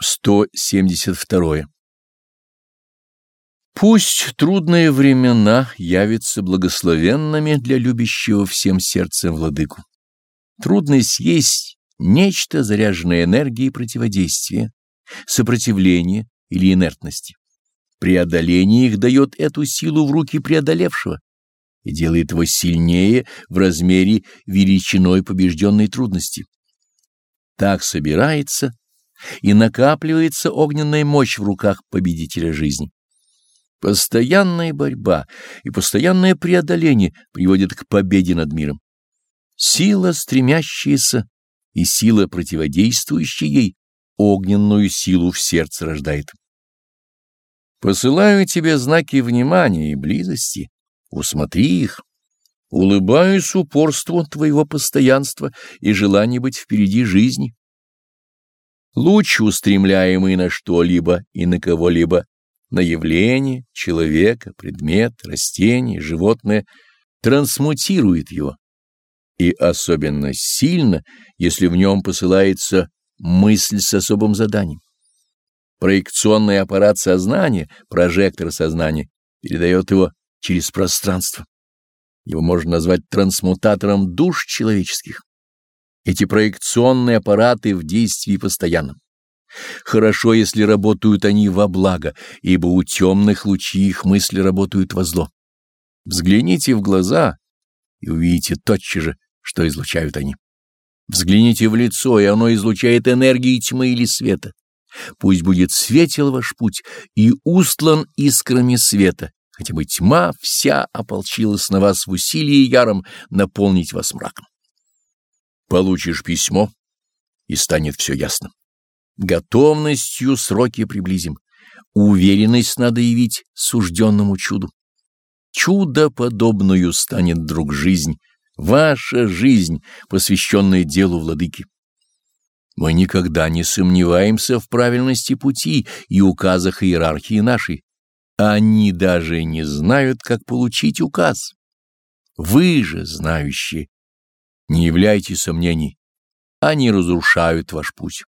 172. Пусть трудные времена явятся благословенными для любящего всем сердцем владыку. Трудность есть нечто, заряженное энергией противодействия, сопротивления или инертности. Преодоление их дает эту силу в руки преодолевшего и делает его сильнее в размере величиной побежденной трудности. Так собирается и накапливается огненная мощь в руках победителя жизни. Постоянная борьба и постоянное преодоление приводят к победе над миром. Сила, стремящаяся, и сила, противодействующая ей, огненную силу в сердце рождает. Посылаю тебе знаки внимания и близости, усмотри их. Улыбаюсь упорству твоего постоянства и желанию быть впереди жизни. Луч, устремляемый на что-либо и на кого-либо, на явление, человека, предмет, растение, животное, трансмутирует его. И особенно сильно, если в нем посылается мысль с особым заданием. Проекционный аппарат сознания, прожектор сознания, передает его через пространство. Его можно назвать трансмутатором душ человеческих. Эти проекционные аппараты в действии постоянном. Хорошо, если работают они во благо, ибо у темных лучей их мысли работают во зло. Взгляните в глаза и увидите тотчас же, что излучают они. Взгляните в лицо, и оно излучает энергии тьмы или света. Пусть будет светел ваш путь и устлан искрами света, хотя бы тьма вся ополчилась на вас в усилии яром наполнить вас мраком. Получишь письмо, и станет все ясно. Готовностью сроки приблизим. Уверенность надо явить сужденному чуду. Чудо подобную станет друг жизнь, ваша жизнь, посвященная делу владыки. Мы никогда не сомневаемся в правильности пути и указах иерархии нашей. Они даже не знают, как получить указ. Вы же, знающие, не являйте сомнений, они разрушают ваш путь.